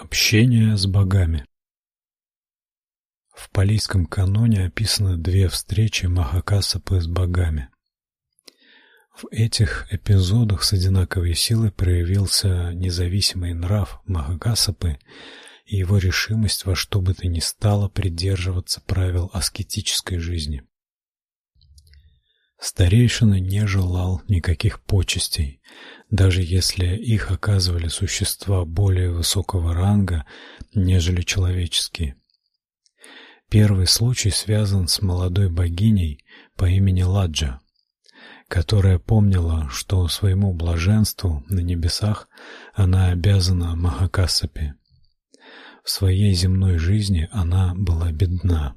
Общение с богами. В палийском каноне описаны две встречи Махакассапы с богами. В этих эпизодах с одинаковой силой проявился независимый нрав Махакассапы и его решимость во что бы то ни стало придерживаться правил аскетической жизни. Старейшина не желал никаких почестей, даже если их оказывали существа более высокого ранга, нежели человеческие. Первый случай связан с молодой богиней по имени Ладжа, которая помнила, что своему блаженству на небесах она обязана Махакассапе. В своей земной жизни она была бедна.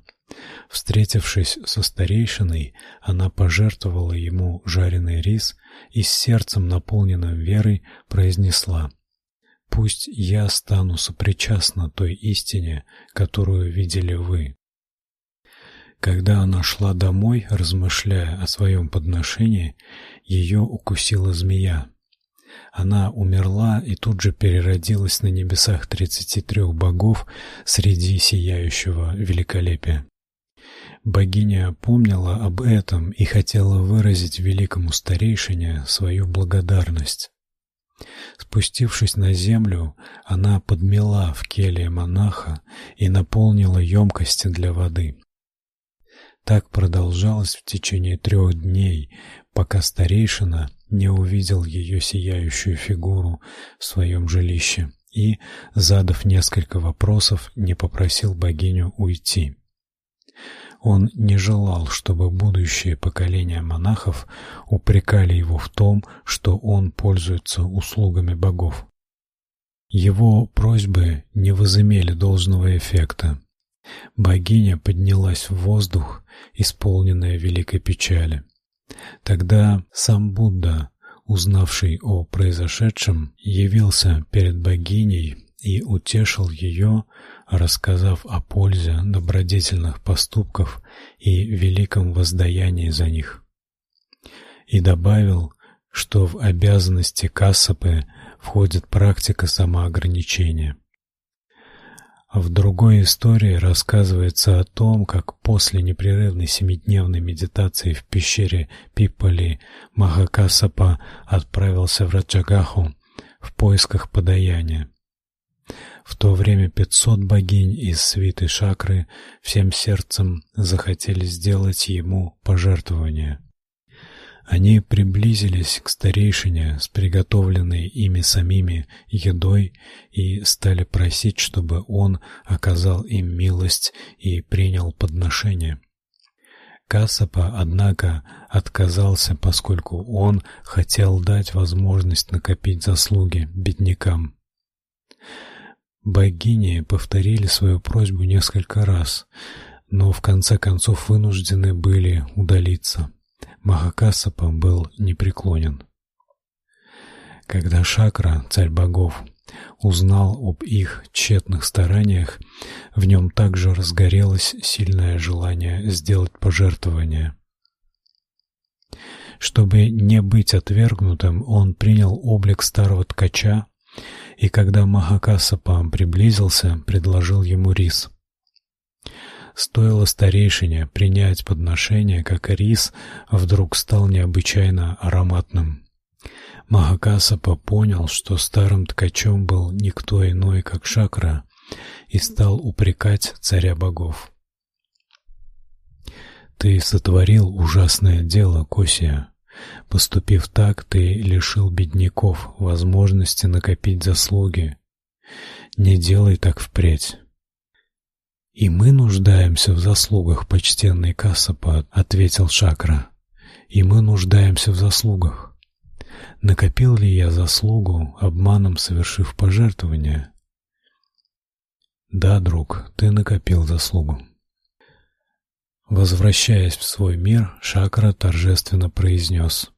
Встретившись со старейшиной, она пожертвовала ему жареный рис и с сердцем наполненным верой произнесла: "Пусть я стану сопричастна той истине, которую видели вы". Когда она шла домой, размышляя о своем подношении, ее укусила змея. Она умерла и тут же переродилась на небесах тридцати трех богов среди сияющего великолепия. Богиня помнила об этом и хотела выразить великому старейшине свою благодарность. Спустившись на землю, она подмела в келье монаха и наполнила емкости для воды. Так продолжалось в течение трех дней, пока старейшина не увидел ее сияющую фигуру в своем жилище и, задав несколько вопросов, не попросил богиню уйти. Он не желал, чтобы будущие поколения монахов упрекали его в том, что он пользуется услугами богов. Его просьбы не возымели должного эффекта. Богиня поднялась в воздух, исполненная великой печали. Тогда сам Будда, узнавший о произошедшем, явился перед богиней и утешил ее, рассказав о пользе добродетельных поступков и великом воздаянии за них. И добавил, что в обязанности кассапы входит практика самоограничения. В другой истории рассказывается о том, как после непрерывной семидневной медитации в пещере Пиппали Махакассапа отправился в Раджагаху в поисках подаяния. В то время пятьсот богинь из свиты Шакры всем сердцем захотели сделать ему пожертвование. Они приблизились к старейшине с приготовленной ими самими едой и стали просить, чтобы он оказал им милость и принял подношение. Кассапа, однако, отказался, поскольку он хотел дать возможность накопить заслуги беднякам. Богини повторили свою просьбу несколько раз, но в конце концов вынуждены были удалиться. Махакассапа был непреклонен. Когда Шакра, царь богов, узнал об их тщетных стараниях, в нем также разгорелось сильное желание сделать пожертвование. Чтобы не быть отвергнутым, он принял облик старого ткача и когда Махакассапа приблизился, предложил ему рис. Стоило старейшине принять подношение, как рис вдруг стал необычайно ароматным. Махакассапа понял, что старым ткачом был никто иной, как Шакра, и стал упрекать царя богов. Ты сотворил ужасное дело, Косия. Поступив так, ты лишил бедняков возможности накопить заслуги. Не делай так впредь. И мы нуждаемся в заслугах, почтенный Кассапа, ответил Шакра. И мы нуждаемся в заслугах. Накопил ли я заслугу, обманом совершив пожертвование? Да, друг, ты накопил заслугу. Возвращаясь в свой мир, Шакра торжественно произнес: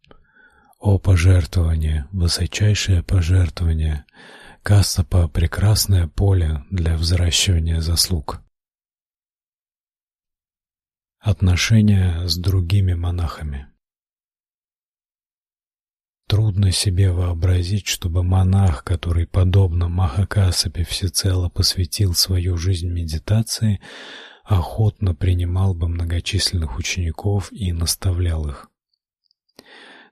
"О пожертвование, высочайшее пожертвование, Кассапа прекрасное поле для взращивания заслуг". Отношения с другими монахами. Трудно себе вообразить, чтобы монах, который подобно Махакасапе всецело посвятил свою жизнь медитации, охотно принимал бы многочисленных учеников и наставлял их.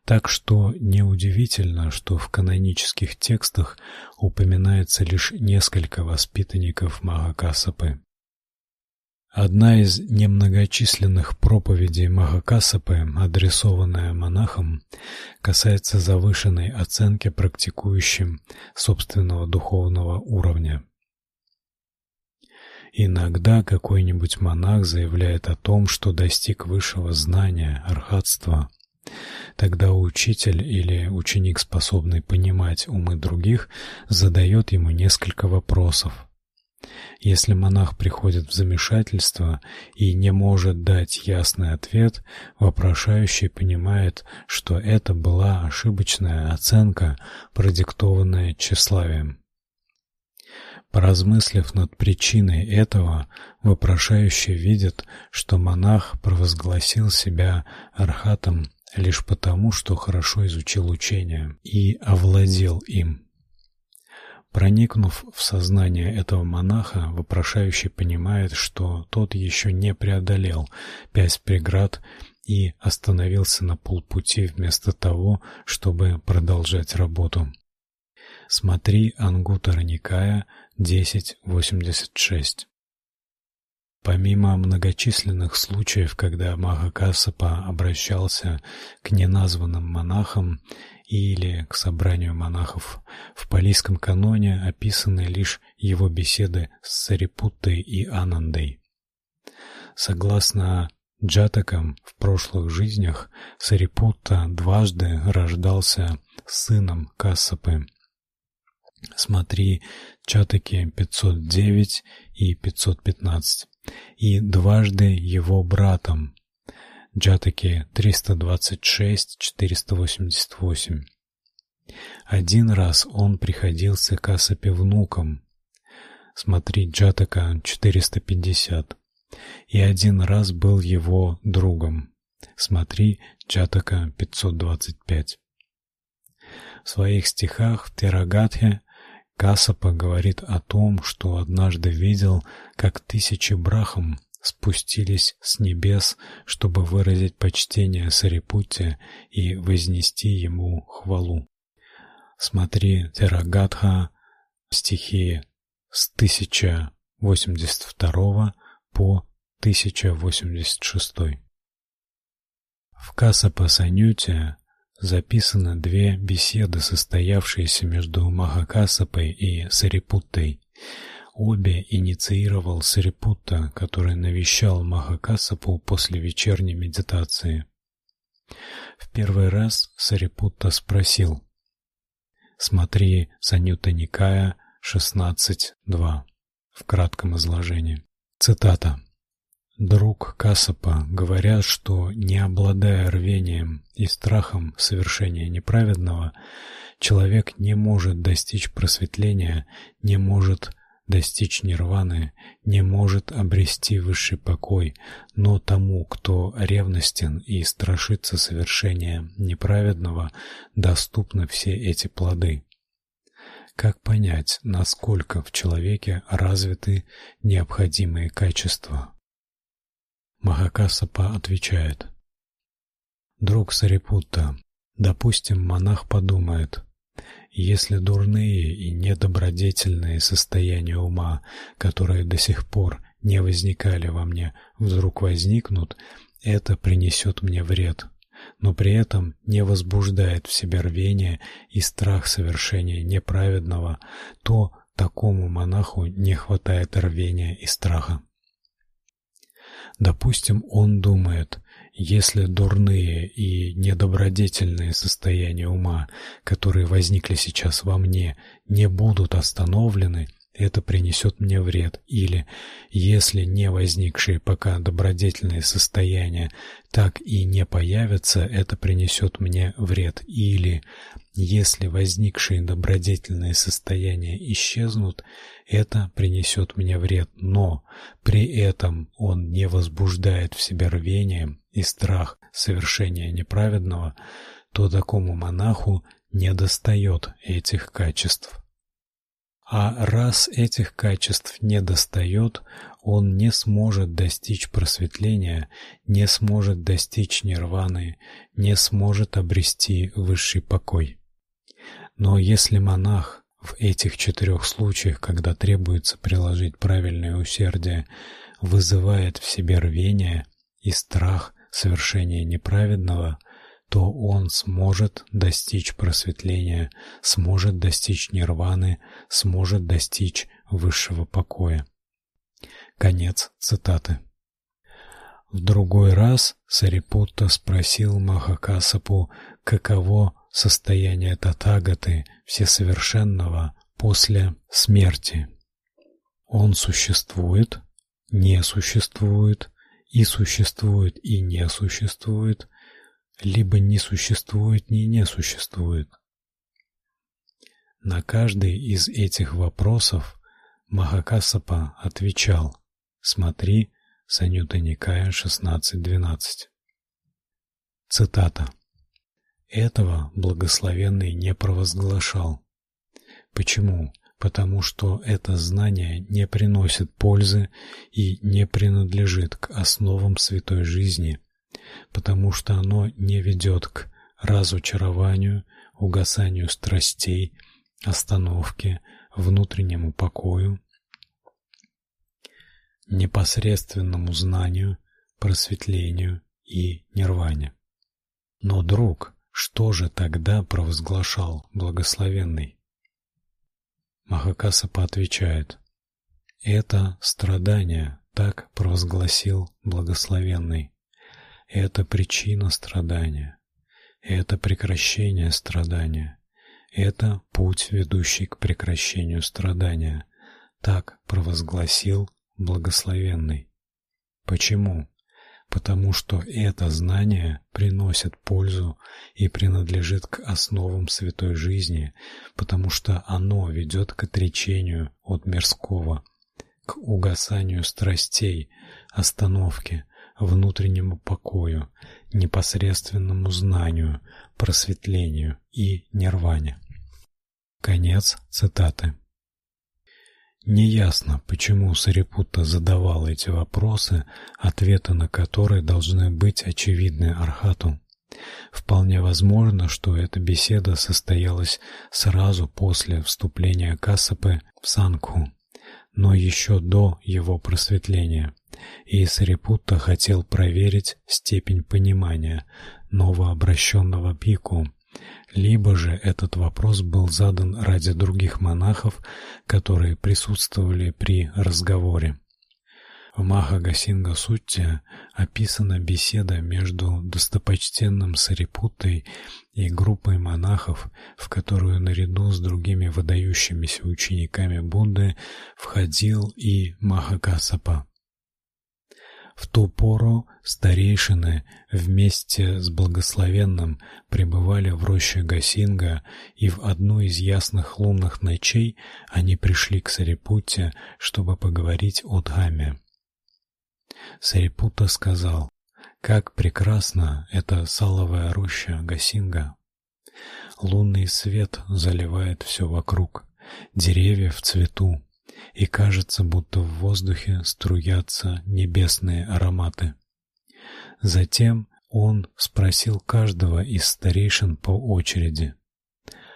Так что неудивительно, что в канонических текстах упоминается лишь несколько воспитанников Махакасапы. Одна из немногочисленных проповедей Махакасапы, адресованная монахам, касается завышенной оценки практикующим собственного духовного уровня. Иногда какой-нибудь монах заявляет о том, что достиг высшего знания, архатства. Тогда учитель или ученик, способный понимать умы других, задает ему несколько вопросов если монах приходит в замешательство и не может дать ясный ответ, вопрошающий понимает, что это была ошибочная оценка, продиктованная тщеславием. Поразмыслив над причиной этого, вопрошающий видит, что монах провозгласил себя архатом лишь потому, что хорошо изучил учение и овладел им. Проникнув в сознание этого монаха, вопрошающий понимает, что тот еще не преодолел пять преград и остановился на полпути вместо того, чтобы продолжать работу. Смотри Ангуттара Никая 10.86. Помимо многочисленных случаев, когда Махакассапа обращался к неназванным монахам или к собранию монахов. В палийском каноне описаны лишь его беседы с Сарипуттой и Анандой. Согласно Джатакам, в прошлых жизнях Сарипутта дважды рождался сыном Кассапы. Смотри Чатаки 509 и 515. И дважды его братом Джатаки 326-488. Один раз он приходился Касапе внуком. Смотри Джатака 450. И один раз был его другом. Смотри Джатака 525. В своих стихах в Терагатхе Касапа говорит о том, что однажды видел, как тысячи брахам спустились с небес, чтобы выразить почтение Сарипутте и вознести ему хвалу. Смотри Терагатха, стихи с 1082 по 1086. В Касапа-Санюте записаны две беседы, состоявшиеся между Махакасапой и Сарипуттой. Обе инициировал Сарипутта, который навещал Махакассапу после вечерней медитации. В первый раз Сарипутта спросил: Смотри Санюта Никая 16.2 в кратком изложении. Цитата. Друг Касапа говорят, что не обладая рвением и страхом совершения неправедного, человек не может достичь просветления, не может достичь нирваны, не может обрести высший покой, но тому, кто ревностен и страшится совершения неправедного, доступны все эти плоды. Как понять, насколько в человеке развиты необходимые качества? Махакасапа отвечает: Друг Сарипутта, допустим, монах подумает: если дурные и недобродетельные состояния ума, которые до сих пор не возникали во мне, вдруг возникнут, это принесет мне вред, но при этом не возбуждает в себе рвение и страх совершения неправедного, то такому монаху не хватает рвения и страха. Допустим, он думает: если дурные и недобродетельные состояния ума, которые возникли сейчас во мне, не будут остановлены, это принесет мне вред, или если не возникшие пока добродетельные состояния так и не появятся, это принесет мне вред, или если возникшие добродетельные состояния исчезнут, это принесет мне вред, но при этом он не возбуждает в себе рвение и страх совершения неправедного, то такому монаху недостает этих качеств. А раз этих качеств недостает, он не сможет достичь просветления, не сможет достичь нирваны, не сможет обрести высший покой. Но если монах в этих четырех случаях, когда требуется приложить правильное усердие, вызывает в себе рвение и страх совершения неправедного, то он сможет достичь просветления, сможет достичь нирваны, сможет достичь высшего покоя. Конец цитаты. В другой раз Сарипутта спросил Махакасапу, каково состояние Татагаты, всесовершенного, после смерти. Он существует, не существует, и существует, и не существует, либо не существует, ни не существует. На каждый из этих вопросов Махакасапа отвечал: Смотри, Санюта Никая 16.12. Цитата. Этого благословенный не провозглашал. Почему? Потому что это знание не приносит пользы и не принадлежит к основам святой жизни потому что оно не ведет к разочарованию, угасанию страстей, остановке, внутреннему покою, непосредственному знанию, просветлению и нирване. Но, друг, что же тогда провозглашал благословенный? Махакасапа отвечает: это страдание, так провозгласил благословенный. Это причина страдания. Это прекращение страдания. Это путь, ведущий к прекращению страдания. Так провозгласил благословенный. Почему? Потому что это знание приносит пользу и принадлежит к основам святой жизни, потому что оно ведет к отречению от мирского, к угасанию страстей, остановке, внутреннему покою, непосредственному знанию, просветлению и нирване. Конец цитаты. Неясно, почему Сарипутта задавал эти вопросы, ответы на которые должны быть очевидны архату. Вполне возможно, что эта беседа состоялась сразу после вступления Кассапы в Сангху, но еще до его просветления и Сарипутта хотел проверить степень понимания новообращенного пику, либо же этот вопрос был задан ради других монахов, которые присутствовали при разговоре. В Махагасинга Сутте описана беседа между достопочтенным Сарипуттой и группой монахов, в которую наряду с другими выдающимися учениками Будды входил и Махакасапа. В ту пору старейшины вместе с благословенным пребывали в роще Гасинга, и в одну из ясных лунных ночей они пришли к Сарипутте, чтобы поговорить о Дхамме. Сарипутта сказал: "Как прекрасна эта саловая роща Гасинга! Лунный свет заливает все вокруг, деревья в цвету, и кажется, будто в воздухе струятся небесные ароматы. Затем он спросил каждого из старейшин по очереди: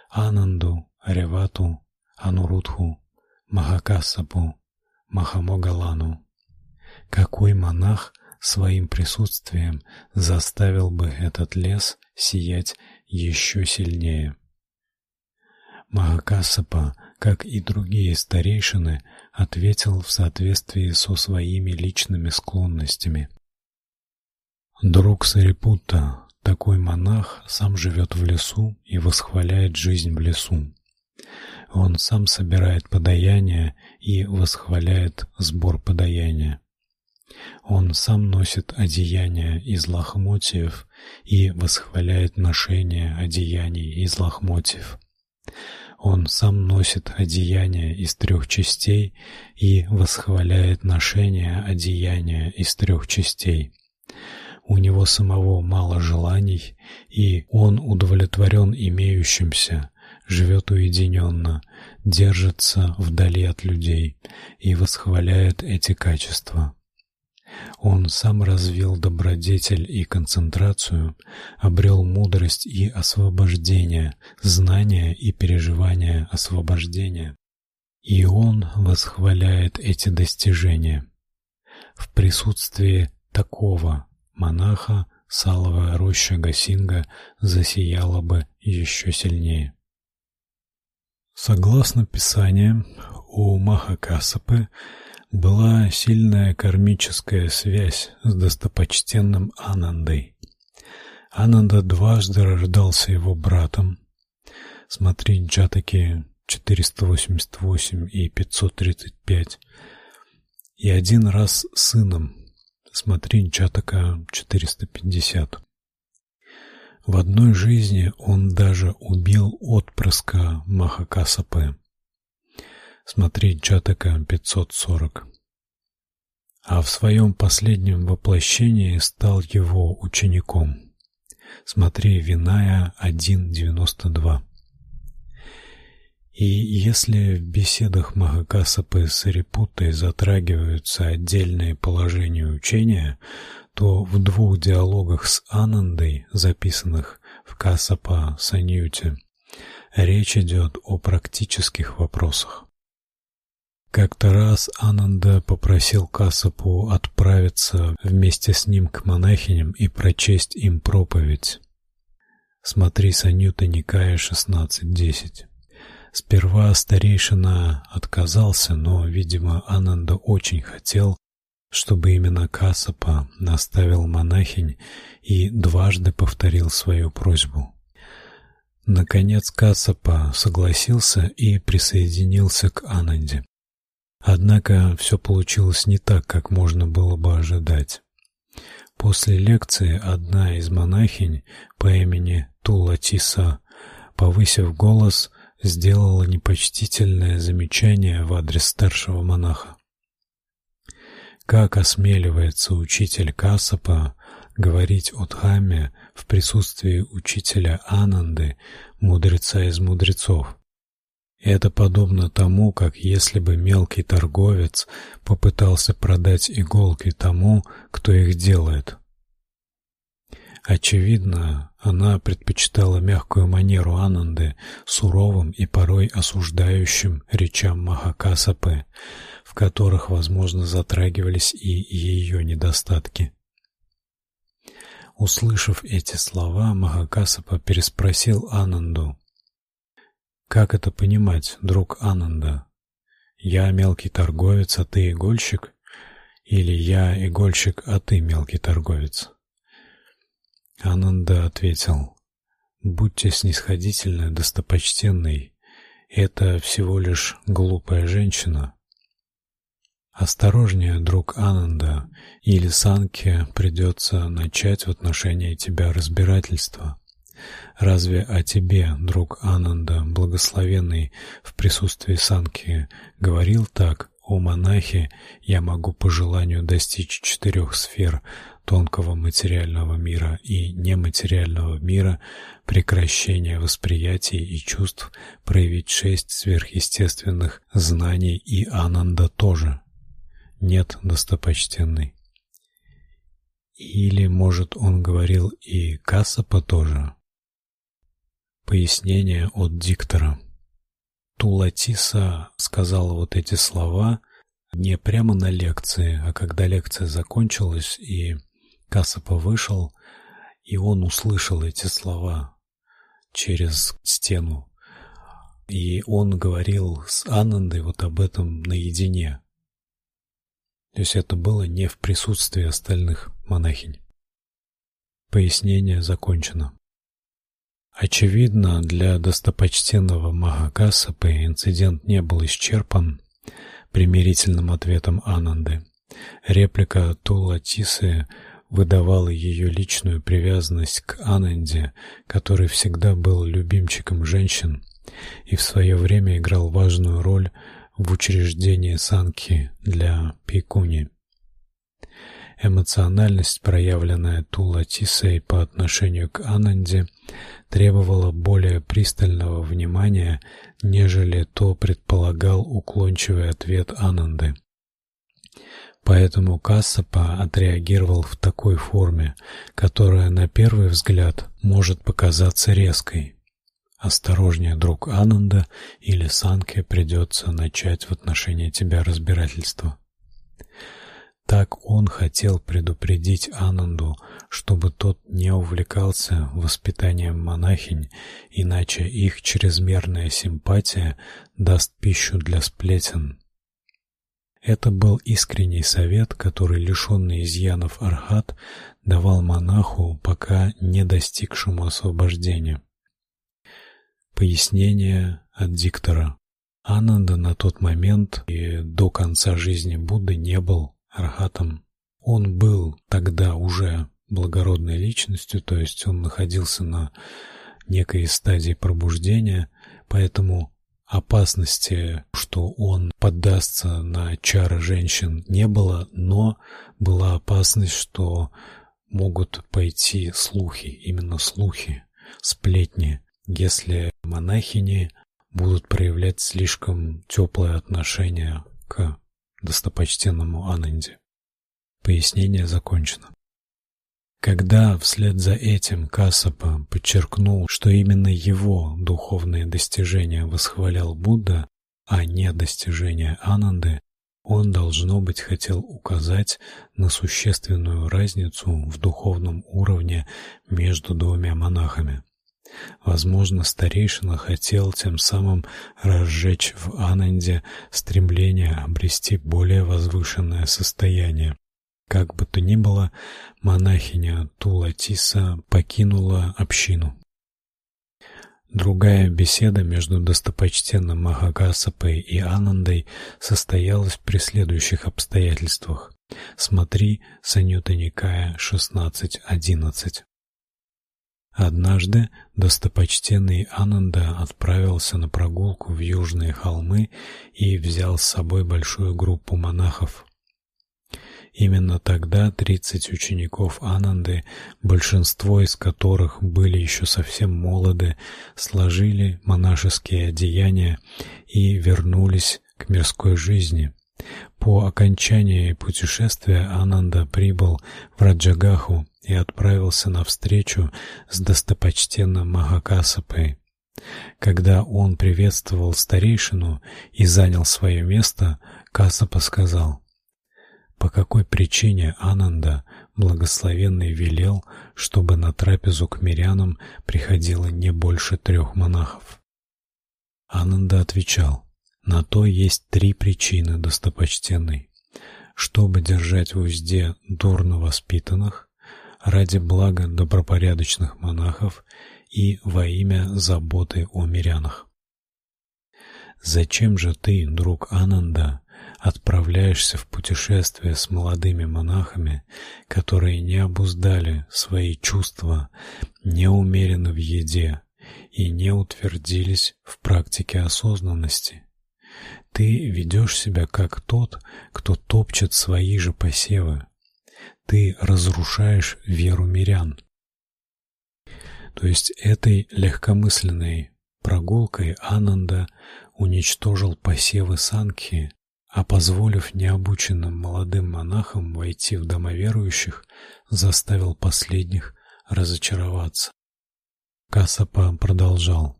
Ананду, Ревату, Анурудху, Махакасапу, Махамогалану, какой монах своим присутствием заставил бы этот лес сиять еще сильнее? Махакасапа как и другие старейшины, ответил в соответствии со своими личными склонностями. Друг Сарипутта, такой монах, сам живет в лесу и восхваляет жизнь в лесу. Он сам собирает подаяние и восхваляет сбор подаяния. Он сам носит одеяния из лохмотьев и восхваляет ношение одеяний из лохмотьев. Он сам носит одеяние из трех частей и восхваляет ношение одеяния из трех частей. у него самого мало желаний, и он удовлетворен имеющимся, живет уединенно, держится вдали от людей и восхваляет эти качества. Он сам развил добродетель и концентрацию, обрел мудрость и освобождение, знание и переживание освобождения. И он восхваляет эти достижения. В присутствии такого монаха саловая роща Гасинга засияла бы еще сильнее. Согласно Писаниям, у Махакасапы была сильная кармическая связь с достопочтенным Анандой. Ананда дважды рождался его братом. Смотри Джатаки 488 и 535. И один раз сыном. Смотри Джатака 450. В одной жизни он даже убил отпрыска Махакасапы. Смотри Джатака 540. А в своем последнем воплощении стал его учеником. Смотри Виная 1.92. И если в беседах Махакасапы с Арипуттой затрагиваются отдельные положения учения, то в двух диалогах с Анандой, записанных в Касапа Саньюте, речь идет о практических вопросах. Как-то раз Ананда попросил Касапу отправиться вместе с ним к монахиням и прочесть им проповедь. Смотри Санюта Никая 16.10. Сперва старейшина отказался, но, видимо, Ананда очень хотел, чтобы именно Касапа наставил монахинь и дважды повторил свою просьбу. Наконец Касапа согласился и присоединился к Ананде. Однако все получилось не так, как можно было бы ожидать. После лекции одна из монахинь по имени Тулатиса, повысив голос, сделала непочтительное замечание в адрес старшего монаха. Как осмеливается учитель Касапа говорить о Дхамме в присутствии учителя Ананды, мудреца из мудрецов? Это подобно тому, как если бы мелкий торговец попытался продать иголки тому, кто их делает. Очевидно, она предпочитала мягкую манеру Ананды суровым и порой осуждающим речам Махакасапы, в которых, возможно, затрагивались и ее недостатки. Услышав эти слова, Махакасапа переспросил Ананду: как это понимать, друг Ананда? Я мелкий торговец, а ты игольщик, или я игольщик, а ты мелкий торговец? Ананда ответил: Будьте снисходительны, достопочтенный. Это всего лишь глупая женщина. Осторожнее, друг Ананда, или Санке придется начать в отношении тебя разбирательство. Разве о тебе, друг Ананда, благословенный в присутствии Санки, говорил так: "О монахи, я могу по желанию достичь четырех сфер тонкого материального мира и нематериального мира, прекращения восприятий и чувств, проявить шесть сверхъестественных знаний и Ананда тоже". Нет, достопочтенный. Или, может, он говорил и Кассапа тоже? Пояснение от диктора. Тулатиса сказала вот эти слова не прямо на лекции, а когда лекция закончилась и Касапа вышел, и он услышал эти слова через стену. И он говорил с Анандой вот об этом наедине. То есть это было не в присутствии остальных монахинь. Пояснение закончено. Очевидно, для достопочтенного Махакасапы инцидент не был исчерпан примирительным ответом Ананды. Реплика Тулатисы выдавала ее личную привязанность к Ананде, который всегда был любимчиком женщин и в свое время играл важную роль в учреждении санки для пикуни. Эмоциональность, проявленная Тулатисой по отношению к Ананде, требовала более пристального внимания, нежели то предполагал уклончивый ответ Ананды. Поэтому Кассапа отреагировал в такой форме, которая на первый взгляд может показаться резкой. Осторожнее, друг Ананда, или Санке придется начать в отношении тебя разбирательство. Так он хотел предупредить Ананду, чтобы тот не увлекался воспитанием монахинь, иначе их чрезмерная симпатия даст пищу для сплетен. Это был искренний совет, который лишенный изъянов архат давал монаху, пока не достигшему освобождения. Пояснение от диктора. Ананда на тот момент и до конца жизни Будды не был архатом. Он был тогда уже благородной личностью, то есть он находился на некой стадии пробуждения, поэтому опасности, что он поддастся на чары женщин, не было, но была опасность, что могут пойти слухи, именно слухи, сплетни, если монахини будут проявлять слишком теплое отношение к достопочтенному Ананде. Пояснение закончено. Когда вслед за этим Кассапа подчеркнул, что именно его духовные достижения восхвалял Будда, а не достижения Ананды, он должно быть хотел указать на существенную разницу в духовном уровне между двумя монахами. Возможно, старейшина хотел тем самым разжечь в Ананде стремление обрести более возвышенное состояние. Как бы то ни было, монахиня Тулатиса покинула общину. Другая беседа между достопочтенным Махагасапой и Анандой состоялась при следующих обстоятельствах. Смотри Санюта Никая 16.11. Однажды достопочтенный Ананда отправился на прогулку в южные холмы и взял с собой большую группу монахов. Именно тогда тридцать учеников Ананды, большинство из которых были еще совсем молоды, сложили монашеские одеяния и вернулись к мирской жизни. По окончании путешествия Ананда прибыл в Раджагаху и отправился на встречу с достопочтенным Махакасапой. Когда он приветствовал старейшину и занял свое место, Касапа сказал: по какой причине Ананда благословенный велел, чтобы на трапезу к мирянам приходило не больше трех монахов. Ананда отвечал: "На то есть три причины, достопочтенный: чтобы держать в узде дурно воспитанных, ради блага добропорядочных монахов и во имя заботы о мирянах. Зачем же ты, друг Ананда, отправляешься в путешествие с молодыми монахами, которые не обуздали свои чувства, не умерены в еде и не утвердились в практике осознанности. Ты ведешь себя как тот, кто топчет свои же посевы. Ты разрушаешь веру мирян. То есть этой легкомысленной прогулкой Ананда уничтожил посевы Санхи, а позволив необученным молодым монахам войти в дома верующих, заставил последних разочароваться. Касапа продолжал: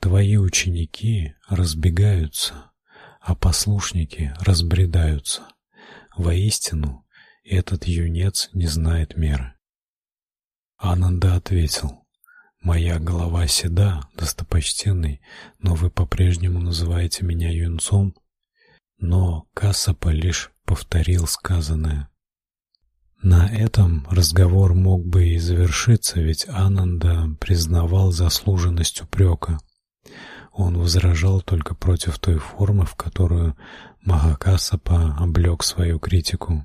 Твои ученики разбегаются, а послушники разбредаются. Воистину, этот юнец не знает меры. Ананда ответил: Моя голова седа, достопочтенный, но вы по-прежнему называете меня юнцом. Но Кассапа лишь повторил сказанное. На этом разговор мог бы и завершиться, ведь Ананда признавал заслуженность упрека. Он возражал только против той формы, в которую Махакасапа облег свою критику.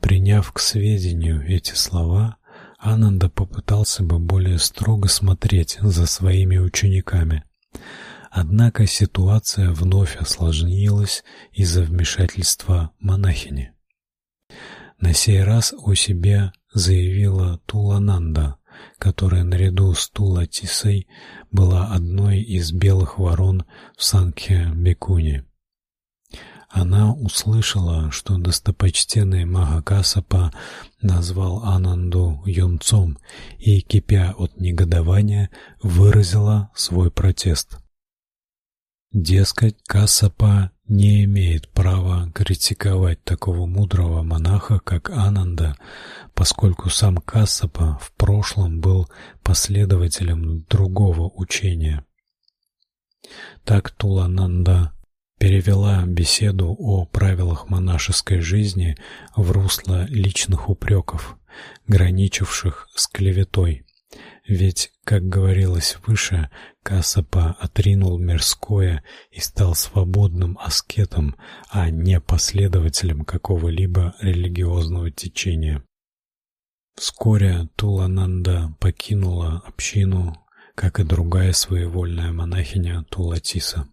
Приняв к сведению эти слова, Ананда попытался бы более строго смотреть за своими учениками. Однако ситуация вновь осложнилась из-за вмешательства монахини. На сей раз о себе заявила Тулананда, которая наряду с Тулатисой была одной из белых ворон в Санкхе-Бекуне. Она услышала, что достопочтенный Махакасапа назвал Ананду юнцом и, кипя от негодования, выразила свой протест. Дескать, Касапа не имеет права критиковать такого мудрого монаха, как Ананда, поскольку сам Кассапа в прошлом был последователем другого учения. Так Тулананда перевела беседу о правилах монашеской жизни в русло личных упреков, граничивших с клеветой. Ведь, как говорилось выше, Кассапа отринул мирское и стал свободным аскетом, а не последователем какого-либо религиозного течения. Вскоре Тулананда покинула общину, как и другая своевольная монахиня Тулатиса.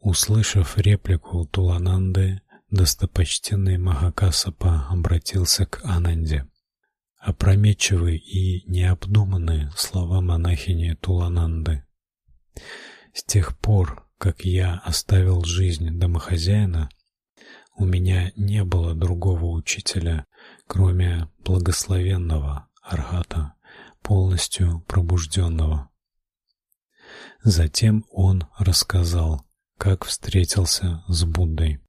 Услышав реплику Тулананды, достопочтенный Махакасапа обратился к Ананде. Опрометчивые и необдуманные слова монахини Тулананды. С тех пор, как я оставил жизнь домохозяина, у меня не было другого учителя, кроме благословенного Архата, полностью пробужденного. Затем он рассказал, как встретился с Буддой.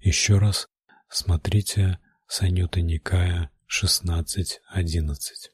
Еще раз смотрите Санюта Никая 16.11.